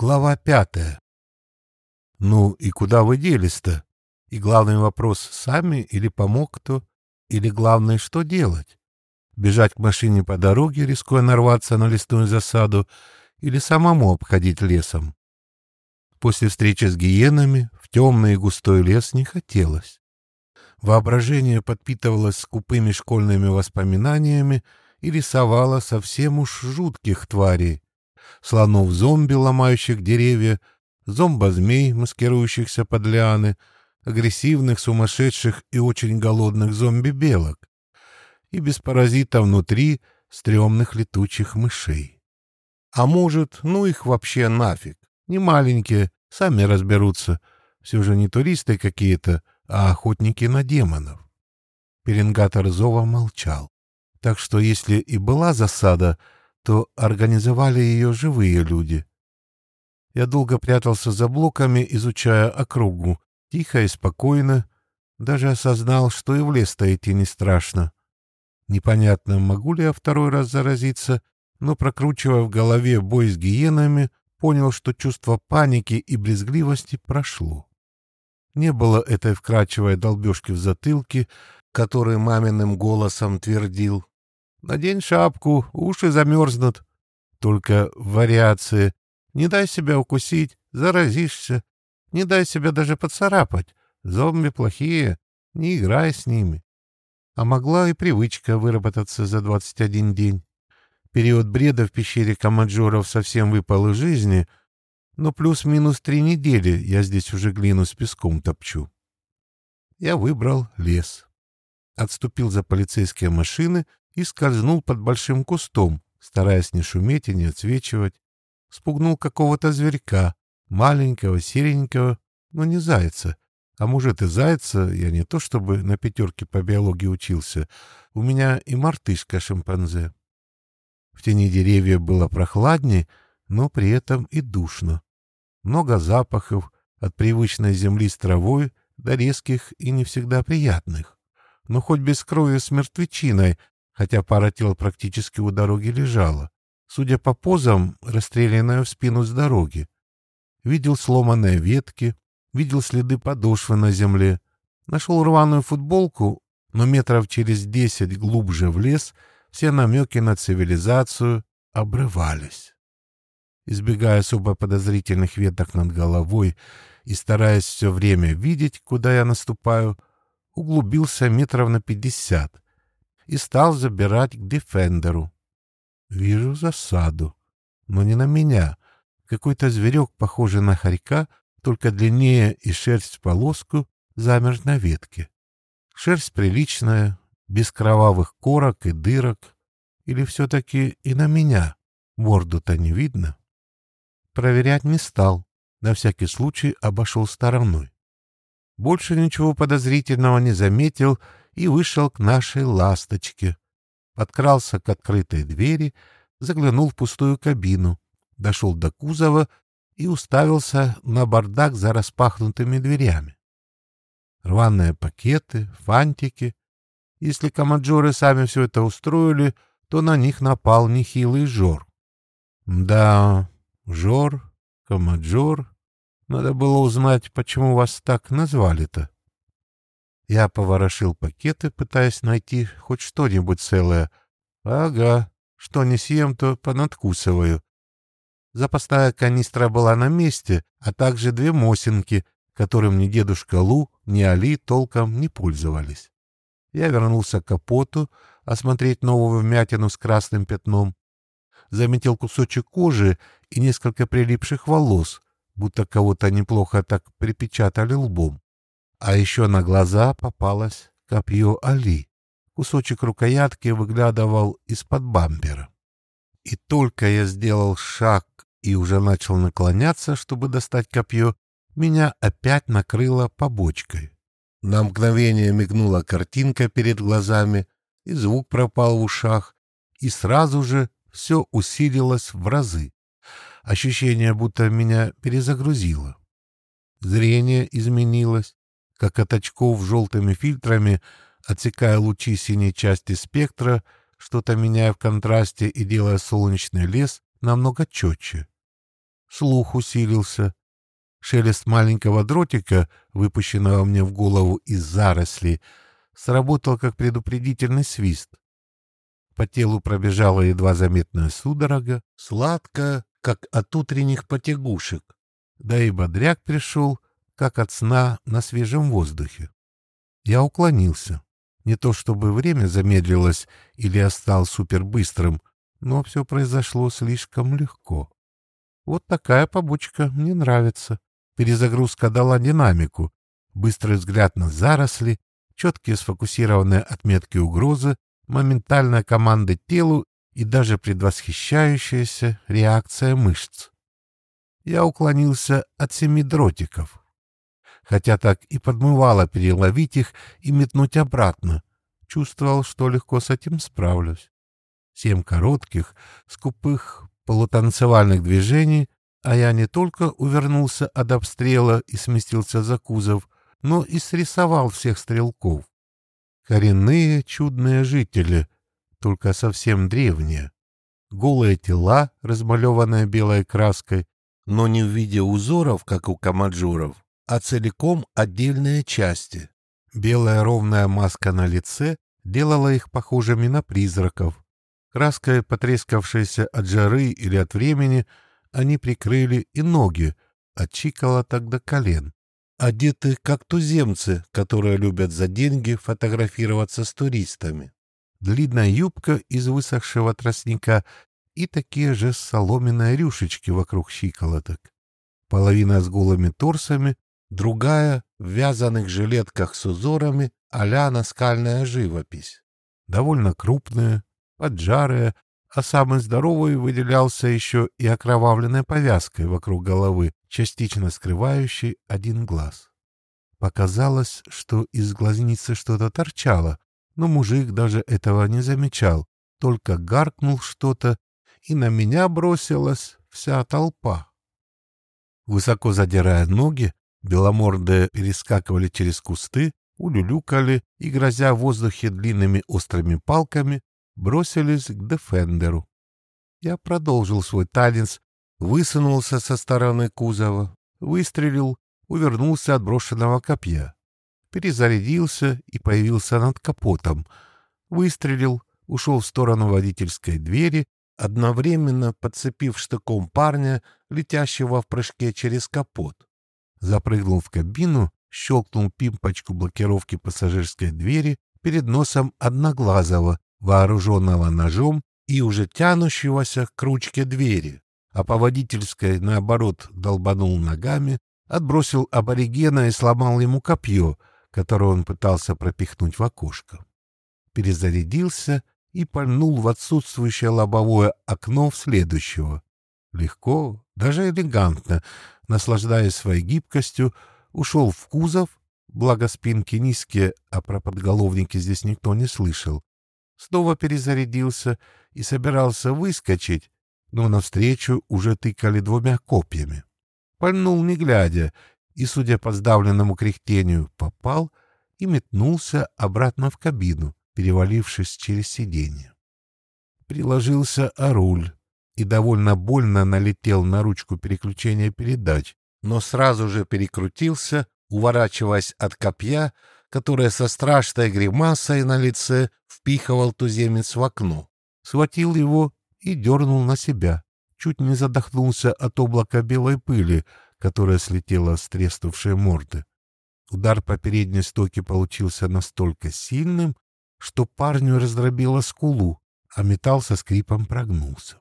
Глава пятая. Ну и куда вы делись-то? И главный вопрос, сами или помог кто? Или главное, что делать? Бежать к машине по дороге, рискуя нарваться на лесную засаду, или самому обходить лесом? После встречи с гиенами в темный и густой лес не хотелось. Воображение подпитывалось скупыми школьными воспоминаниями и рисовало совсем уж жутких тварей, слонов-зомби, ломающих деревья, зомбозмей, маскирующихся под лианы, агрессивных, сумасшедших и очень голодных зомби-белок, и без паразита внутри стрёмных летучих мышей. А может, ну их вообще нафиг, не маленькие, сами разберутся, все же не туристы какие-то, а охотники на демонов. Пеленгатор Зова молчал. Так что если и была засада, то организовали ее живые люди. Я долго прятался за блоками, изучая округу, тихо и спокойно, даже осознал, что и в лес-то не страшно. Непонятно, могу ли я второй раз заразиться, но, прокручивая в голове бой с гиенами, понял, что чувство паники и брезгливости прошло. Не было этой вкрадчивой долбежки в затылке, который маминым голосом твердил Надень шапку, уши замерзнут. Только вариации. Не дай себя укусить, заразишься. Не дай себя даже поцарапать. Зомби плохие, не играй с ними. А могла и привычка выработаться за 21 день. Период бреда в пещере Камаджоров совсем выпал из жизни, но плюс-минус три недели я здесь уже глину с песком топчу. Я выбрал лес. Отступил за полицейские машины — и скользнул под большим кустом, стараясь не шуметь и не отсвечивать. Спугнул какого-то зверька, маленького, серенького, но не зайца. А может и зайца, я не то чтобы на пятерке по биологии учился, у меня и мартышка-шимпанзе. В тени деревьев было прохладнее, но при этом и душно. Много запахов, от привычной земли с травой до резких и не всегда приятных. Но хоть без крови с мертвечиной, хотя пара тел практически у дороги лежала. Судя по позам, расстрелянная в спину с дороги. Видел сломанные ветки, видел следы подошвы на земле. Нашел рваную футболку, но метров через десять глубже в лес все намеки на цивилизацию обрывались. Избегая особо подозрительных веток над головой и стараясь все время видеть, куда я наступаю, углубился метров на пятьдесят — и стал забирать к Дефендеру. Вижу засаду, но не на меня. Какой-то зверек, похожий на хорька, только длиннее и шерсть в полоску, замер на ветке. Шерсть приличная, без кровавых корок и дырок. Или все-таки и на меня? Морду-то не видно. Проверять не стал. На всякий случай обошел стороной. Больше ничего подозрительного не заметил и вышел к нашей ласточке. Подкрался к открытой двери, заглянул в пустую кабину, дошел до кузова и уставился на бардак за распахнутыми дверями. Рваные пакеты, фантики. Если комаджоры сами все это устроили, то на них напал нехилый жор. Да, жор, комаджор. Надо было узнать, почему вас так назвали-то. Я поворошил пакеты, пытаясь найти хоть что-нибудь целое. Ага, что не съем, то понадкусываю. Запасная канистра была на месте, а также две мосинки, которым ни дедушка Лу, ни Али толком не пользовались. Я вернулся к капоту, осмотреть новую вмятину с красным пятном. Заметил кусочек кожи и несколько прилипших волос, будто кого-то неплохо так припечатали лбом. А еще на глаза попалось копье Али. Кусочек рукоятки выглядывал из-под бампера. И только я сделал шаг и уже начал наклоняться, чтобы достать копье, меня опять накрыло побочкой. На мгновение мигнула картинка перед глазами, и звук пропал в ушах, и сразу же все усилилось в разы. Ощущение, будто меня перезагрузило. Зрение изменилось, как от очков желтыми фильтрами, отсекая лучи синей части спектра, что-то меняя в контрасте и делая солнечный лес намного четче. слух усилился. Шелест маленького дротика, выпущенного мне в голову из заросли, сработал как предупредительный свист. По телу пробежала едва заметная судорога, сладкая, как от утренних потягушек. Да и бодряк пришел, как от сна на свежем воздухе. Я уклонился. Не то чтобы время замедлилось или я стал супербыстрым, но все произошло слишком легко. Вот такая побочка мне нравится. Перезагрузка дала динамику, быстрый взгляд на заросли, четкие сфокусированные отметки угрозы, моментальная команда телу и даже предвосхищающаяся реакция мышц. Я уклонился от семи дротиков. Хотя так и подмывало переловить их и метнуть обратно. Чувствовал, что легко с этим справлюсь. Семь коротких, скупых, полутанцевальных движений, а я не только увернулся от обстрела и сместился за кузов, но и срисовал всех стрелков. Коренные чудные жители, только совсем древние. Голые тела, размалеванные белой краской, но не в виде узоров, как у камаджуров, а целиком отдельные части. Белая ровная маска на лице делала их похожими на призраков. Краской, потрескавшейся от жары или от времени, они прикрыли и ноги, от чиколоток до колен одеты как туземцы, которые любят за деньги фотографироваться с туристами. Длинная юбка из высохшего тростника и такие же соломенные рюшечки вокруг щиколоток. Половина с голыми торсами, другая в вязаных жилетках с узорами а-ля наскальная живопись. Довольно крупная, поджарая, а самый здоровый выделялся еще и окровавленной повязкой вокруг головы, частично скрывающей один глаз. Показалось, что из глазницы что-то торчало, но мужик даже этого не замечал, только гаркнул что-то, и на меня бросилась вся толпа. Высоко задирая ноги, беломордые перескакивали через кусты, улюлюкали и, грозя в воздухе длинными острыми палками, бросились к Дефендеру. Я продолжил свой танец, высунулся со стороны кузова, выстрелил, увернулся от брошенного копья. Перезарядился и появился над капотом. Выстрелил, ушел в сторону водительской двери, одновременно подцепив штыком парня, летящего в прыжке через капот. Запрыгнул в кабину, щелкнул пимпочку блокировки пассажирской двери перед носом Одноглазого, вооруженного ножом и уже тянущегося к ручке двери, а по водительской, наоборот, долбанул ногами, отбросил аборигена и сломал ему копье, которое он пытался пропихнуть в окошко. Перезарядился и пальнул в отсутствующее лобовое окно в следующего. Легко, даже элегантно, наслаждаясь своей гибкостью, ушел в кузов, благо спинки низкие, а про подголовники здесь никто не слышал, снова перезарядился и собирался выскочить, но навстречу уже тыкали двумя копьями. Пальнул не глядя, и, судя по сдавленному кряхтению, попал и метнулся обратно в кабину, перевалившись через сиденье. Приложился о руль и довольно больно налетел на ручку переключения передач, но сразу же перекрутился, уворачиваясь от копья, которое со страшной гримасой на лице впихивал туземец в окно. Схватил его и дернул на себя. Чуть не задохнулся от облака белой пыли, которая слетела с треснувшей морды. Удар по передней стойке получился настолько сильным, что парню раздробило скулу, а металл со скрипом прогнулся.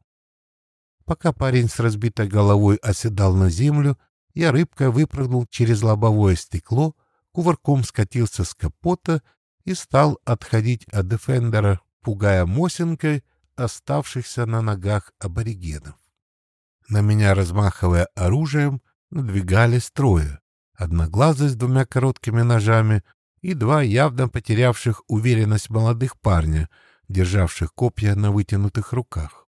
Пока парень с разбитой головой оседал на землю, я рыбкой выпрыгнул через лобовое стекло — кувырком скатился с капота и стал отходить от Дефендера, пугая Мосинкой оставшихся на ногах аборигенов. На меня, размахивая оружием, надвигались трое. Одноглазый с двумя короткими ножами и два явно потерявших уверенность молодых парня, державших копья на вытянутых руках.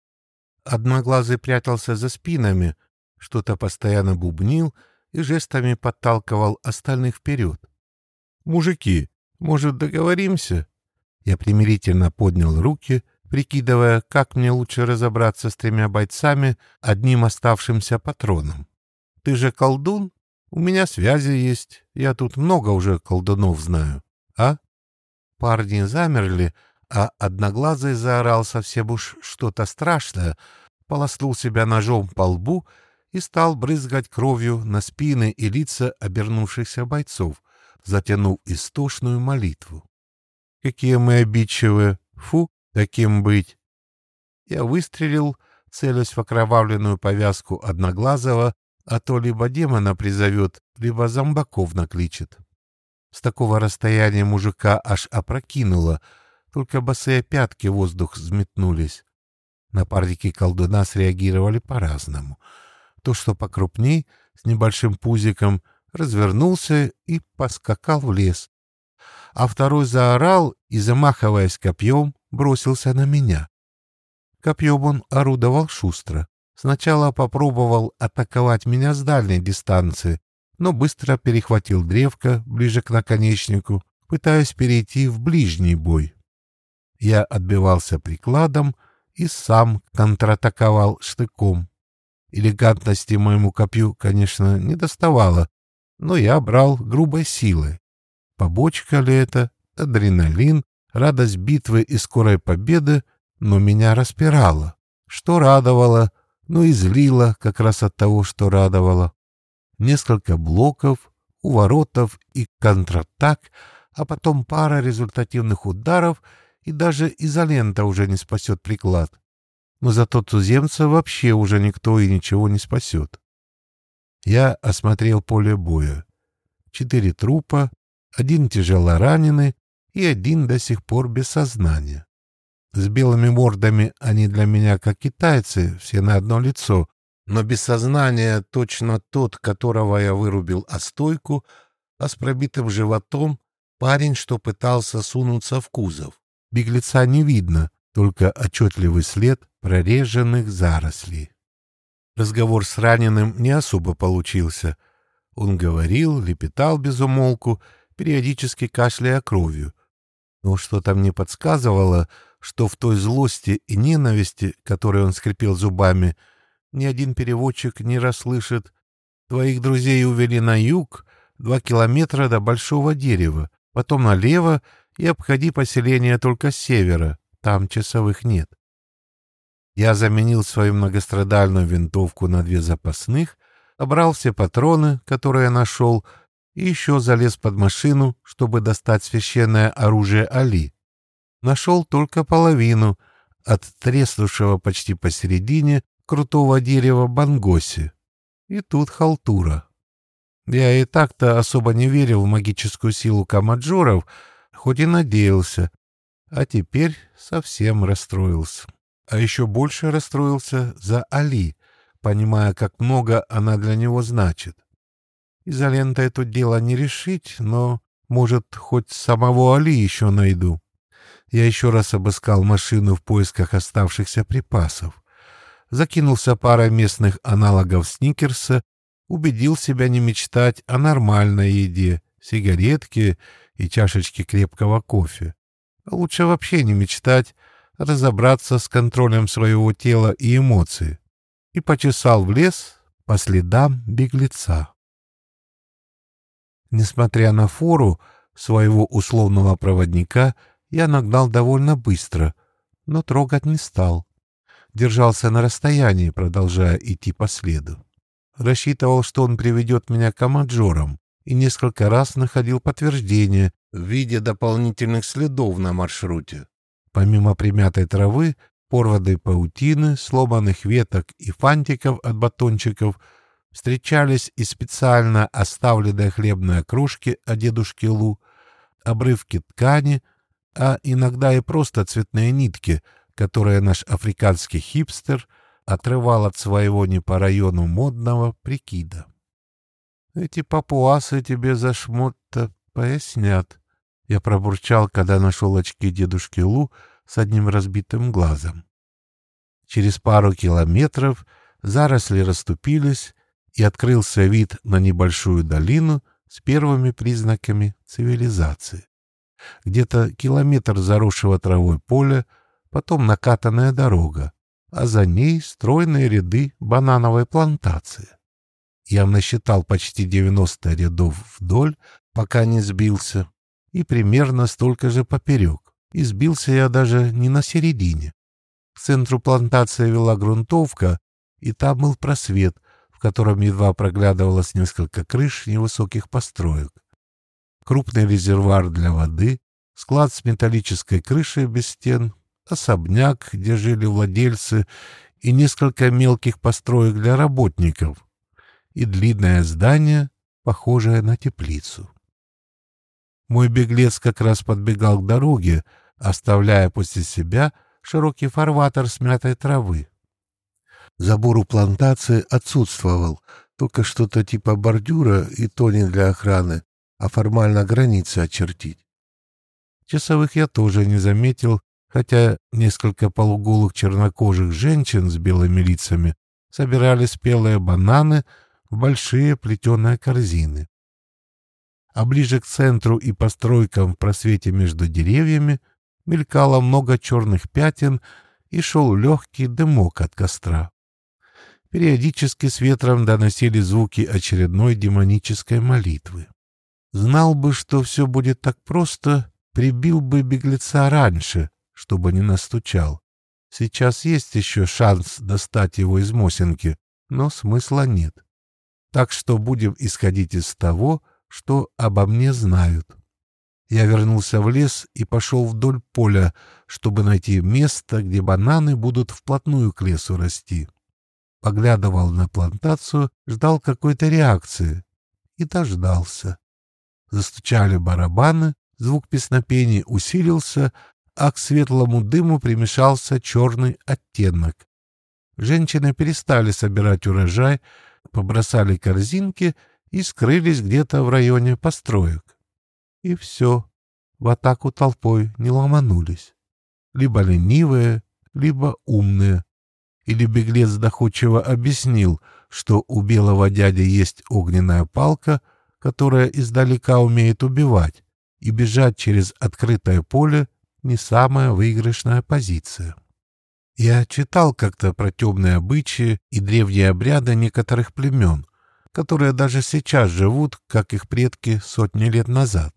Одноглазый прятался за спинами, что-то постоянно бубнил и жестами подталкивал остальных вперед. «Мужики, может, договоримся?» Я примирительно поднял руки, прикидывая, как мне лучше разобраться с тремя бойцами, одним оставшимся патроном. «Ты же колдун? У меня связи есть. Я тут много уже колдунов знаю. А?» Парни замерли, а Одноглазый заорал совсем уж что-то страшное, полоснул себя ножом по лбу и стал брызгать кровью на спины и лица обернувшихся бойцов, затянув истошную молитву. «Какие мы обидчивые! Фу, таким быть!» Я выстрелил, целясь в окровавленную повязку Одноглазого, а то либо демона призовет, либо зомбаков накличет. С такого расстояния мужика аж опрокинуло — только босые пятки воздух взметнулись. Напарники колдуна среагировали по-разному. То, что покрупней, с небольшим пузиком, развернулся и поскакал в лес. А второй заорал и, замахиваясь копьем, бросился на меня. Копьем он орудовал шустро. Сначала попробовал атаковать меня с дальней дистанции, но быстро перехватил древко ближе к наконечнику, пытаясь перейти в ближний бой. Я отбивался прикладом и сам контратаковал штыком. Элегантности моему копью, конечно, не доставало, но я брал грубой силой. Побочка ли это, адреналин, радость битвы и скорой победы, но меня распирало. Что радовало, но и злило как раз от того, что радовало. Несколько блоков, уворотов и контратак, а потом пара результативных ударов — и даже изолента уже не спасет приклад. Но зато туземца вообще уже никто и ничего не спасет. Я осмотрел поле боя. Четыре трупа, один тяжело раненый и один до сих пор без сознания. С белыми мордами они для меня как китайцы, все на одно лицо, но без сознания точно тот, которого я вырубил о стойку, а с пробитым животом парень, что пытался сунуться в кузов. Беглеца не видно, только отчетливый след прореженных зарослей. Разговор с раненым не особо получился. Он говорил, лепетал без умолку, периодически кашляя кровью. Но что-то мне подсказывало, что в той злости и ненависти, которой он скрипел зубами, ни один переводчик не расслышит «Твоих друзей увели на юг, два километра до большого дерева, потом налево и обходи поселение только с севера, там часовых нет. Я заменил свою многострадальную винтовку на две запасных, обрал все патроны, которые нашел, и еще залез под машину, чтобы достать священное оружие Али. Нашел только половину от треснувшего почти посередине крутого дерева бангоси. И тут халтура. Я и так-то особо не верил в магическую силу камаджоров, хоть и надеялся, а теперь совсем расстроился. А еще больше расстроился за Али, понимая, как много она для него значит. Изолента это дело не решить, но, может, хоть самого Али еще найду. Я еще раз обыскал машину в поисках оставшихся припасов. Закинулся парой местных аналогов сникерса, убедил себя не мечтать о нормальной еде, сигаретке и чашечки крепкого кофе. лучше вообще не мечтать, разобраться с контролем своего тела и эмоций. И почесал в лес по следам беглеца. Несмотря на фору своего условного проводника, я нагнал довольно быстро, но трогать не стал. Держался на расстоянии, продолжая идти по следу. Рассчитывал, что он приведет меня к амаджорам, и несколько раз находил подтверждение в виде дополнительных следов на маршруте. Помимо примятой травы, порванной паутины, сломанных веток и фантиков от батончиков, встречались и специально оставленные хлебные кружки от дедушки Лу, обрывки ткани, а иногда и просто цветные нитки, которые наш африканский хипстер отрывал от своего не по району модного прикида. Эти папуасы тебе за шмот-то пояснят. Я пробурчал, когда нашел очки дедушки Лу с одним разбитым глазом. Через пару километров заросли расступились, и открылся вид на небольшую долину с первыми признаками цивилизации. Где-то километр заросшего травой поля, потом накатанная дорога, а за ней стройные ряды банановой плантации. Я насчитал почти 90 рядов вдоль, пока не сбился, и примерно столько же поперек. И сбился я даже не на середине. К центру плантации вела грунтовка, и там был просвет, в котором едва проглядывалось несколько крыш невысоких построек. Крупный резервуар для воды, склад с металлической крышей без стен, особняк, где жили владельцы, и несколько мелких построек для работников, и длинное здание, похожее на теплицу. Мой беглец как раз подбегал к дороге, оставляя после себя широкий фарватер смятой травы. Забор у плантации отсутствовал, только что-то типа бордюра и то не для охраны, а формально границы очертить. Часовых я тоже не заметил, хотя несколько полуголых чернокожих женщин с белыми лицами собирали спелые бананы в большие плетеные корзины. А ближе к центру и постройкам в просвете между деревьями мелькало много черных пятен и шел легкий дымок от костра. Периодически с ветром доносили звуки очередной демонической молитвы. Знал бы, что все будет так просто, прибил бы беглеца раньше, чтобы не настучал. Сейчас есть еще шанс достать его из Мосинки, но смысла нет так что будем исходить из того, что обо мне знают. Я вернулся в лес и пошел вдоль поля, чтобы найти место, где бананы будут вплотную к лесу расти. Поглядывал на плантацию, ждал какой-то реакции. И дождался. Застучали барабаны, звук песнопений усилился, а к светлому дыму примешался черный оттенок. Женщины перестали собирать урожай, побросали корзинки и скрылись где-то в районе построек. И все, в атаку толпой не ломанулись. Либо ленивые, либо умные. Или беглец доходчиво объяснил, что у белого дяди есть огненная палка, которая издалека умеет убивать, и бежать через открытое поле не самая выигрышная позиция. Я читал как-то про темные обычаи и древние обряды некоторых племен, которые даже сейчас живут, как их предки сотни лет назад.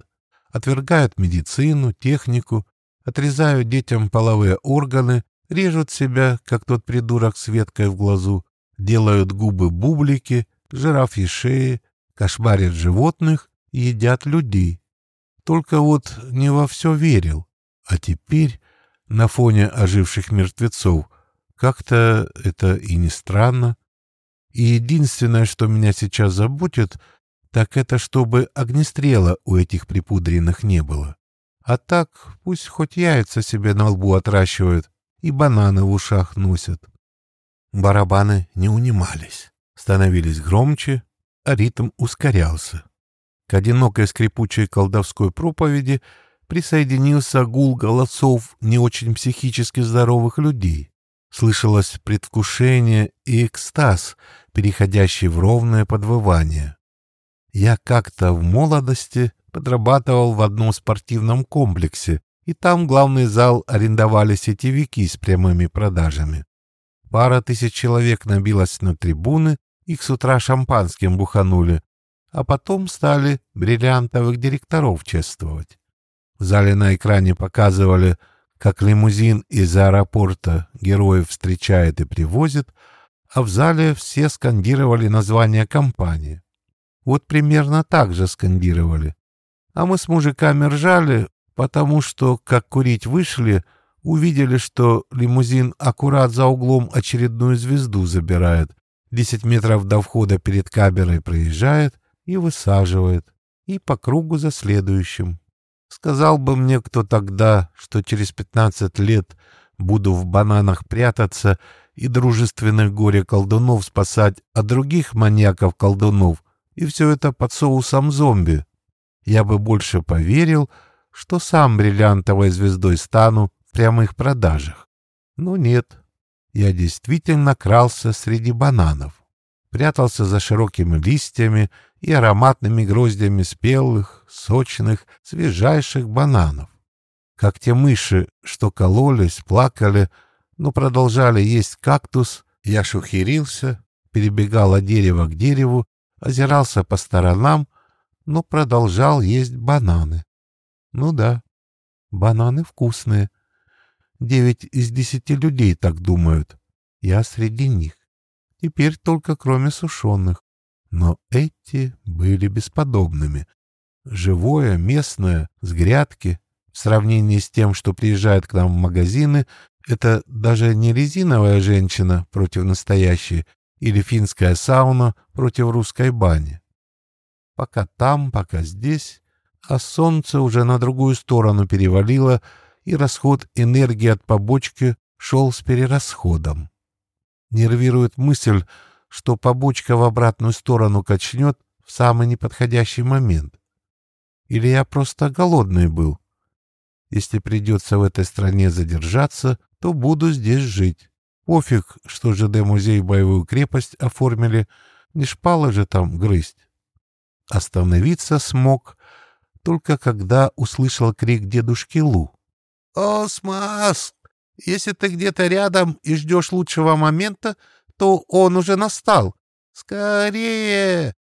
Отвергают медицину, технику, отрезают детям половые органы, режут себя, как тот придурок с веткой в глазу, делают губы бублики, жирафьи шеи, кошмарят животных едят людей. Только вот не во все верил. А теперь на фоне оживших мертвецов. Как-то это и не странно. И единственное, что меня сейчас заботит, так это чтобы огнестрела у этих припудренных не было. А так пусть хоть яйца себе на лбу отращивают и бананы в ушах носят. Барабаны не унимались, становились громче, а ритм ускорялся. К одинокой скрипучей колдовской проповеди — присоединился гул голосов не очень психически здоровых людей. Слышалось предвкушение и экстаз, переходящий в ровное подвывание. Я как-то в молодости подрабатывал в одном спортивном комплексе, и там главный зал арендовали сетевики с прямыми продажами. Пара тысяч человек набилась на трибуны, их с утра шампанским буханули, а потом стали бриллиантовых директоров чествовать. В зале на экране показывали, как лимузин из аэропорта героев встречает и привозит, а в зале все скандировали название компании. Вот примерно так же скандировали. А мы с мужиками ржали, потому что, как курить вышли, увидели, что лимузин аккурат за углом очередную звезду забирает, десять метров до входа перед камерой проезжает и высаживает, и по кругу за следующим. Сказал бы мне кто тогда, что через пятнадцать лет буду в бананах прятаться и дружественных горе-колдунов спасать от других маньяков-колдунов, и все это под соусом зомби. Я бы больше поверил, что сам бриллиантовой звездой стану в прямых продажах. Но нет, я действительно крался среди бананов прятался за широкими листьями и ароматными гроздями спелых, сочных, свежайших бананов. как те мыши, что кололись, плакали, но продолжали есть кактус, я шухерился, перебегал от дерева к дереву, озирался по сторонам, но продолжал есть бананы. Ну да, бананы вкусные. Девять из десяти людей так думают. Я среди них. Теперь только кроме сушеных. Но эти были бесподобными. Живое, местное, с грядки. В сравнении с тем, что приезжает к нам в магазины, это даже не резиновая женщина против настоящей или финская сауна против русской бани. Пока там, пока здесь, а солнце уже на другую сторону перевалило, и расход энергии от побочки шел с перерасходом. Нервирует мысль, что побочка в обратную сторону качнет в самый неподходящий момент. Или я просто голодный был. Если придется в этой стране задержаться, то буду здесь жить. Пофиг, что ЖД-музей боевую крепость оформили, не шпалы же там грызть. Остановиться смог, только когда услышал крик дедушки Лу. «Осмас! Если ты где-то рядом и ждешь лучшего момента, то он уже настал. Скорее!